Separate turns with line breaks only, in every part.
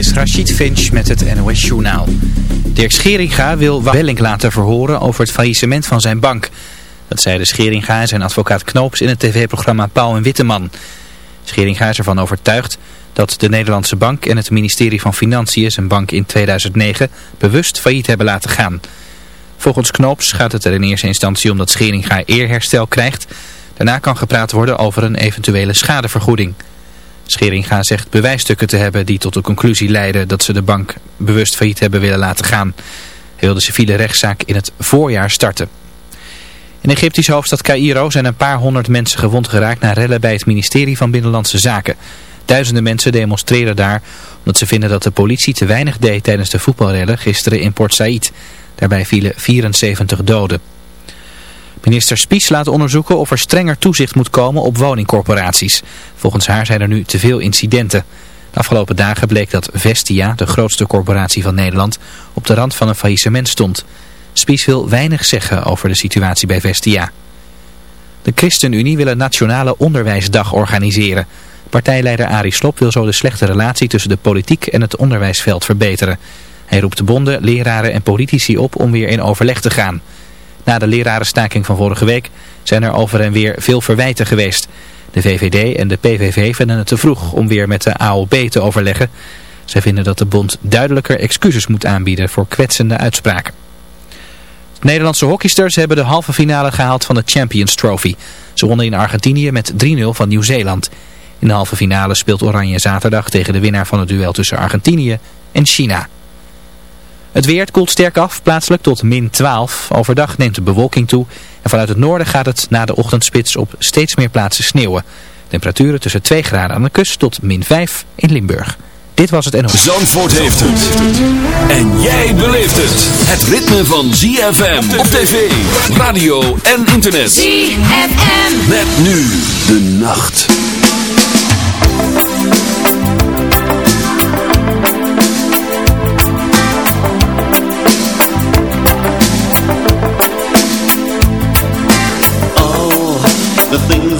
is Rachid Finch met het NOS Journaal. Dirk Scheringa wil Wellink laten verhoren over het faillissement van zijn bank. Dat zeiden Scheringa en zijn advocaat Knoops in het tv-programma Pauw en Witteman. Scheringa is ervan overtuigd dat de Nederlandse bank en het ministerie van Financiën zijn bank in 2009 bewust failliet hebben laten gaan. Volgens Knoops gaat het er in eerste instantie om dat Scheringa eerherstel krijgt. Daarna kan gepraat worden over een eventuele schadevergoeding. Scheringa zegt bewijsstukken te hebben die tot de conclusie leiden dat ze de bank bewust failliet hebben willen laten gaan. Hij wil de civiele rechtszaak in het voorjaar starten. In Egyptische hoofdstad Cairo zijn een paar honderd mensen gewond geraakt na rellen bij het ministerie van Binnenlandse Zaken. Duizenden mensen demonstreren daar omdat ze vinden dat de politie te weinig deed tijdens de voetbalrellen gisteren in Port Said. Daarbij vielen 74 doden. Minister Spies laat onderzoeken of er strenger toezicht moet komen op woningcorporaties. Volgens haar zijn er nu te veel incidenten. De afgelopen dagen bleek dat Vestia, de grootste corporatie van Nederland, op de rand van een faillissement stond. Spies wil weinig zeggen over de situatie bij Vestia. De ChristenUnie wil een nationale onderwijsdag organiseren. Partijleider Arie Slob wil zo de slechte relatie tussen de politiek en het onderwijsveld verbeteren. Hij roept de bonden, leraren en politici op om weer in overleg te gaan. Na de lerarenstaking van vorige week zijn er over en weer veel verwijten geweest. De VVD en de PVV vinden het te vroeg om weer met de AOB te overleggen. Zij vinden dat de bond duidelijker excuses moet aanbieden voor kwetsende uitspraken. De Nederlandse hockeysters hebben de halve finale gehaald van de Champions Trophy. Ze wonnen in Argentinië met 3-0 van Nieuw-Zeeland. In de halve finale speelt Oranje zaterdag tegen de winnaar van het duel tussen Argentinië en China. Het weer koelt sterk af, plaatselijk tot min 12. Overdag neemt de bewolking toe. En vanuit het noorden gaat het na de ochtendspits op steeds meer plaatsen sneeuwen. Temperaturen tussen 2 graden aan de kust tot min 5 in Limburg. Dit was het NOS.
Zandvoort heeft het. En jij beleeft het. Het ritme van ZFM op tv, radio en internet.
ZFM.
Met nu de nacht.
The things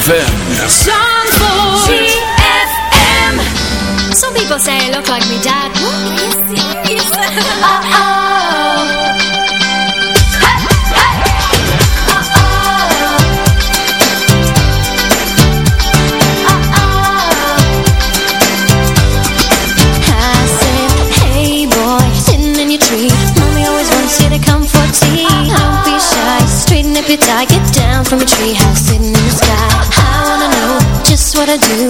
ZFM.
ZFM. Some people say I look like me dad.
Your tree. Mommy always wants you to come for tea. Don't be shy, straighten up your tie, get down from a treehouse I do.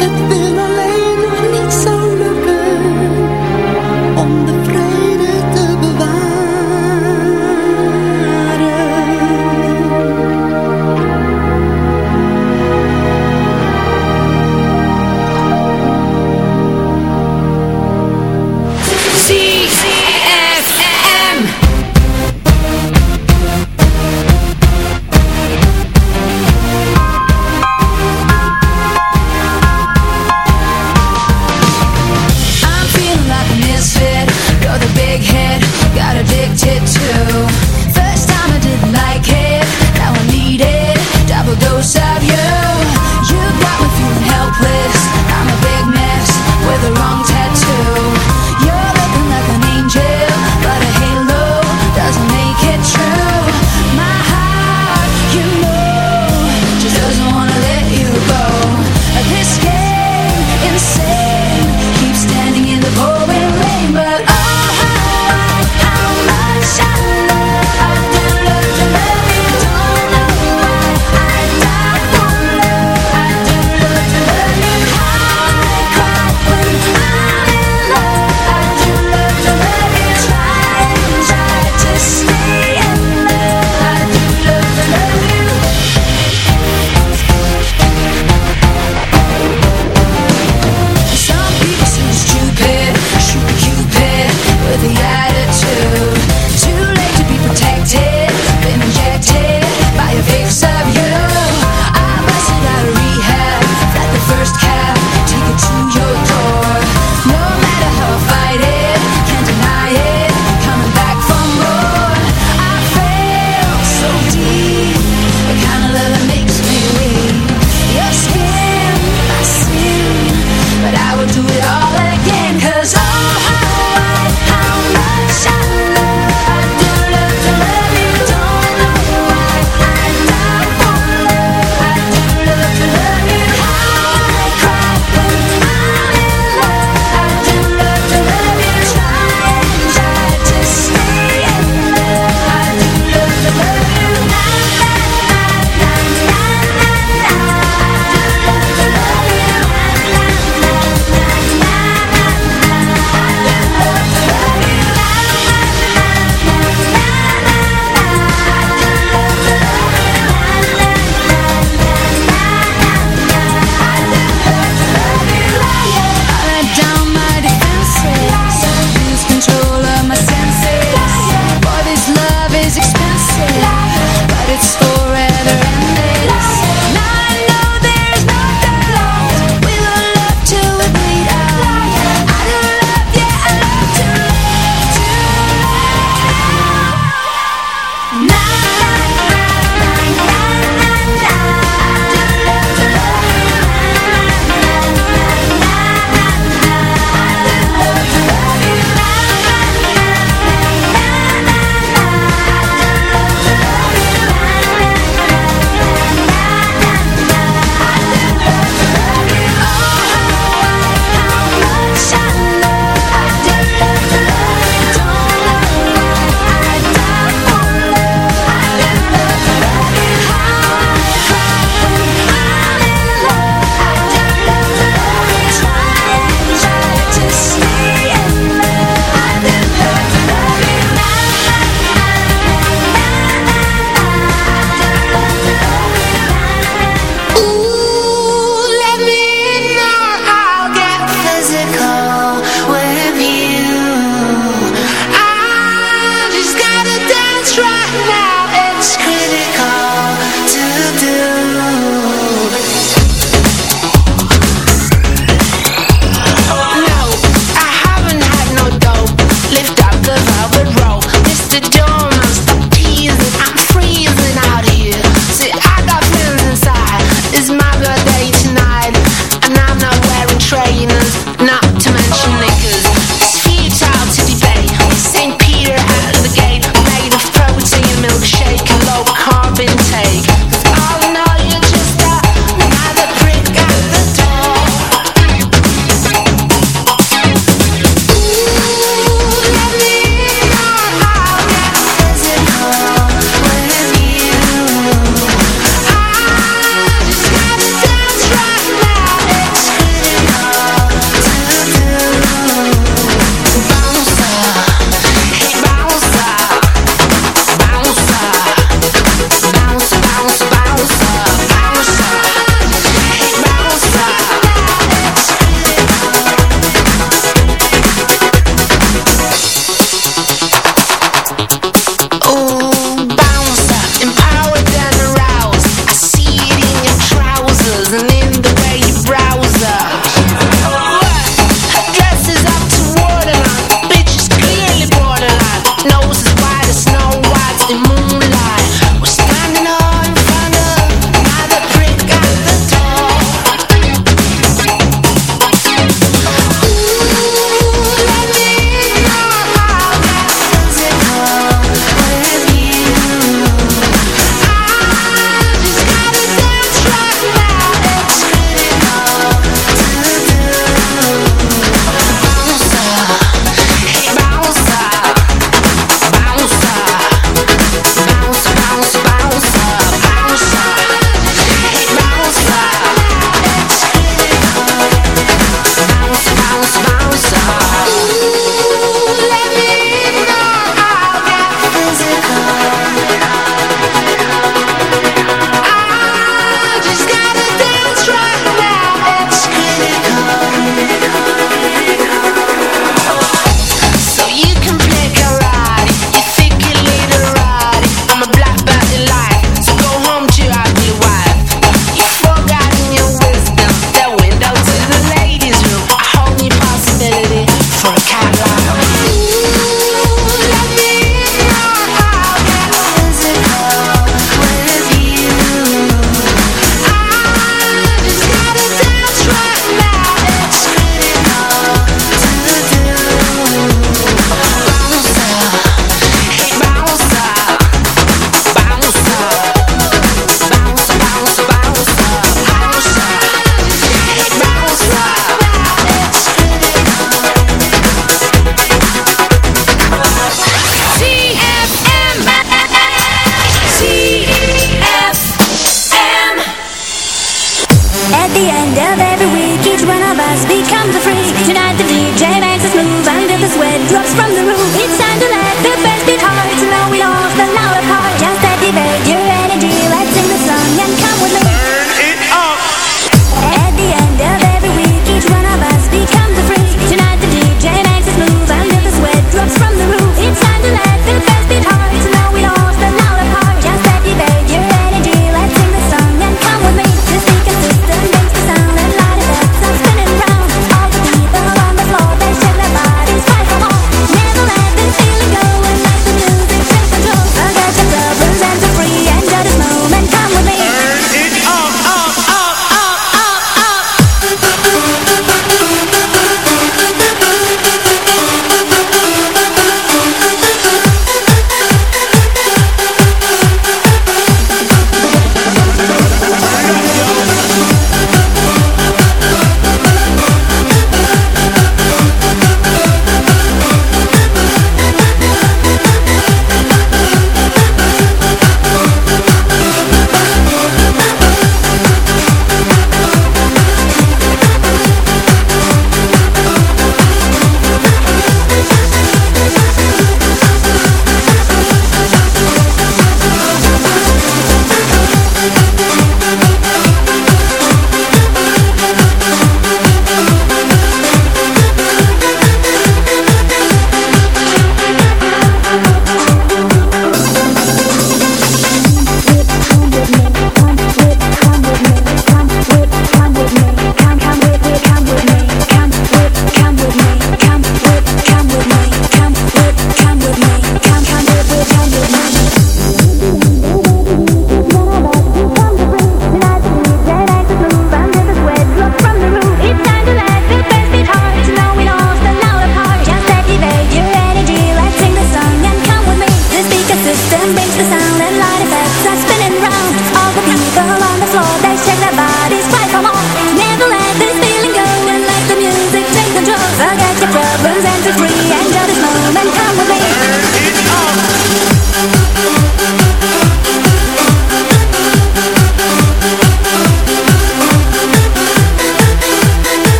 Gaan. Het wil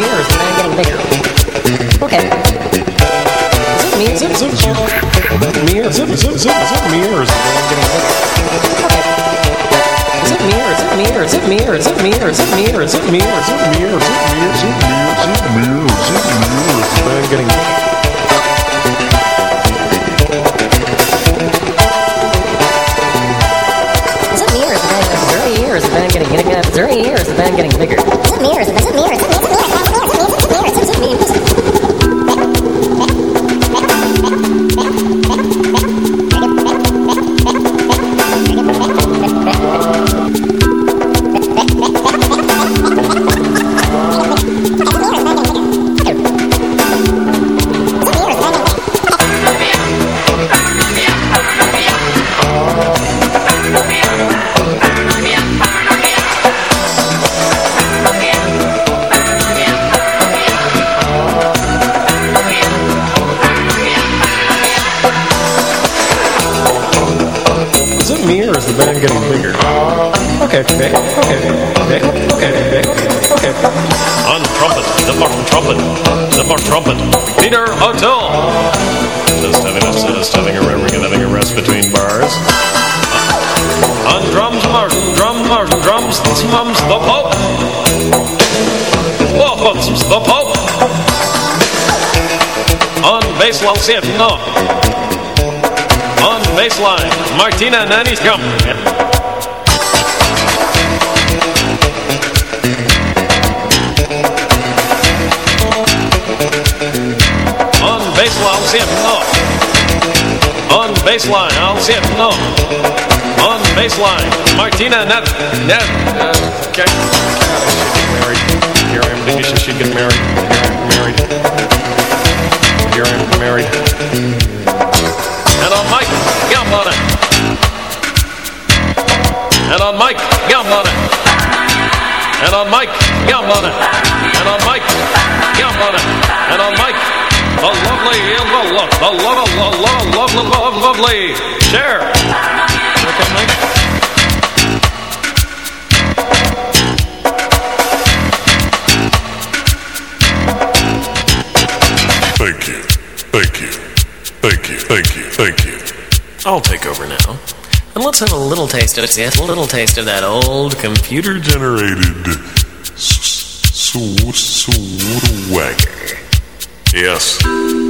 getting bigger. Okay. Is it me? Is it, is it, me or is it, is it, is it, is it me or is the band getting bigger? Okay. Is it me or is it me or is it me or is it me or is it me or is it me or is it me or is it me or is it me or is it me or is it me or is the band getting bigger? Is it me or is the band, is there any year or is the band getting, getting, is any year or is the band getting bigger? Is it me or is it, is it me or
See if no. On baseline, Martina Nanny's come. On baseline, it, no. On baseline, I'll see it, no. On baseline, Martina Net, uh, okay. God, I should get married. Here I am she should get married. Here married. And on Mike, yum on it. And on Mike, yum on it. And on Mike, yum on it. And on Mike, yum on it. And on Mike, the lovely, the love, the love, the love, love, love, love, lovely, share. Okay, Mike.
Thank you. Thank you. Thank you.
I'll take over now. And let's have a little taste of it. A little taste of that old computer
Generated swagger.
Yes.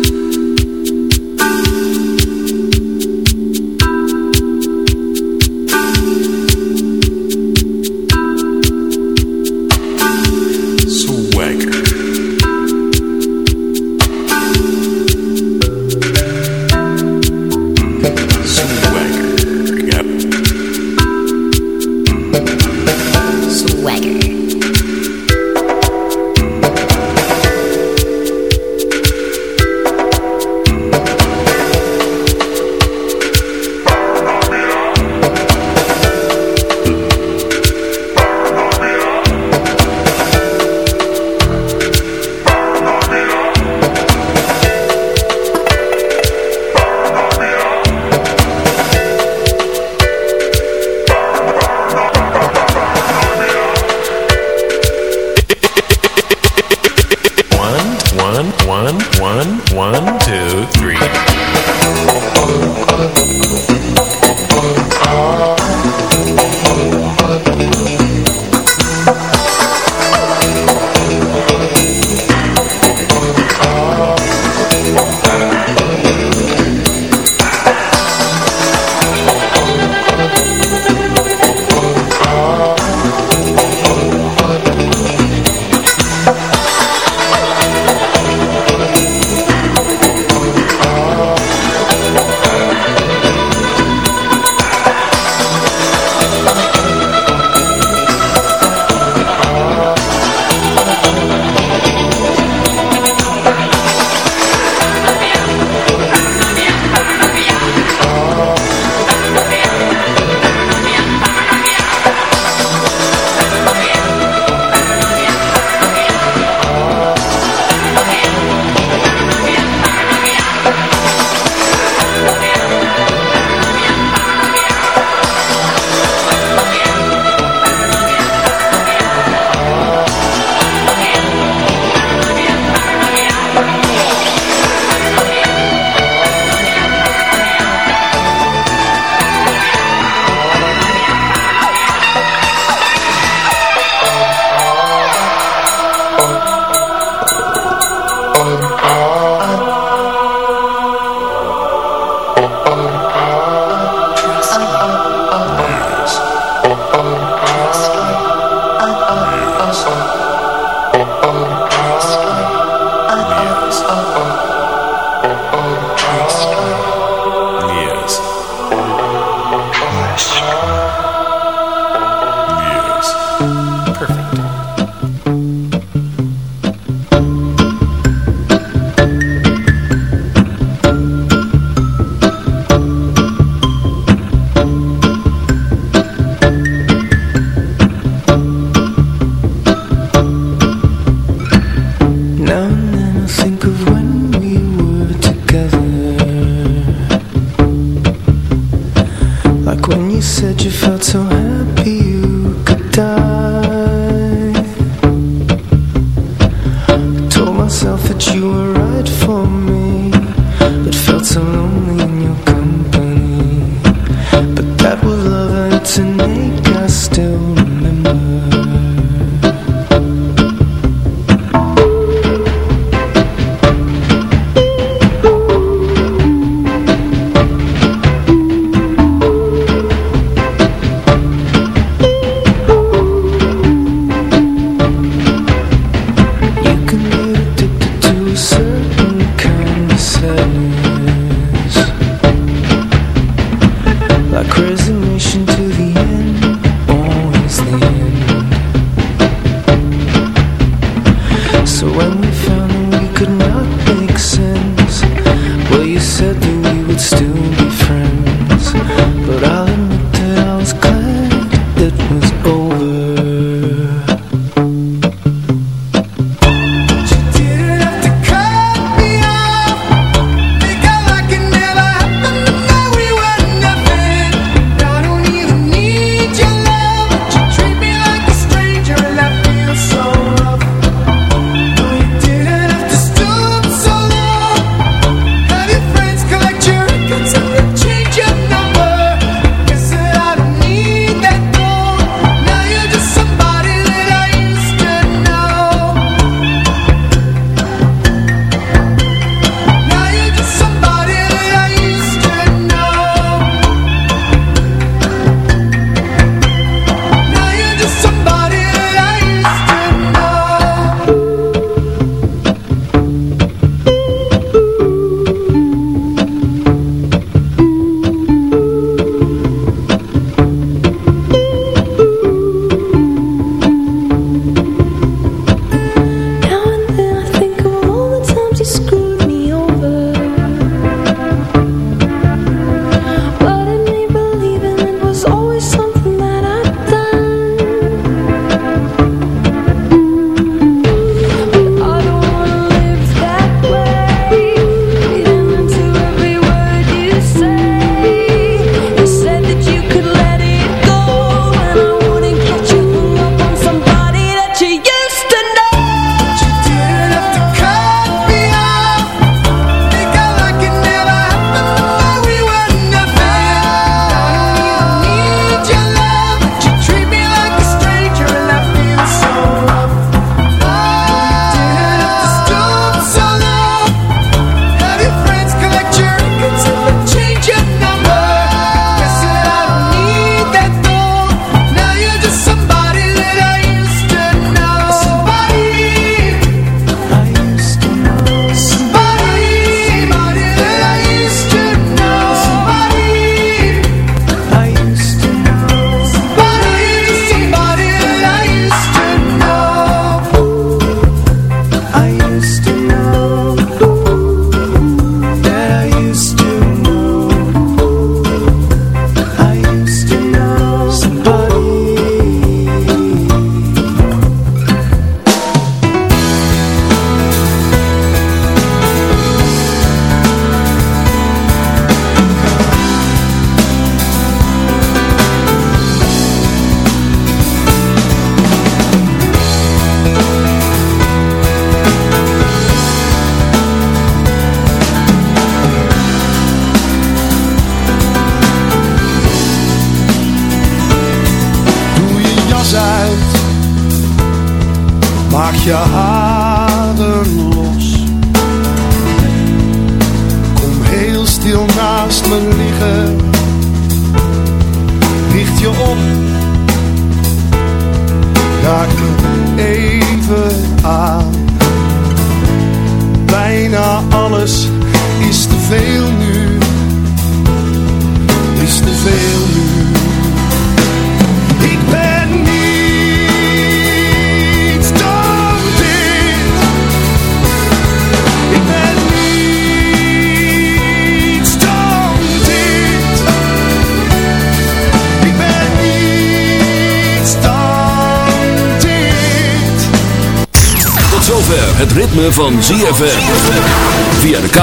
Yes.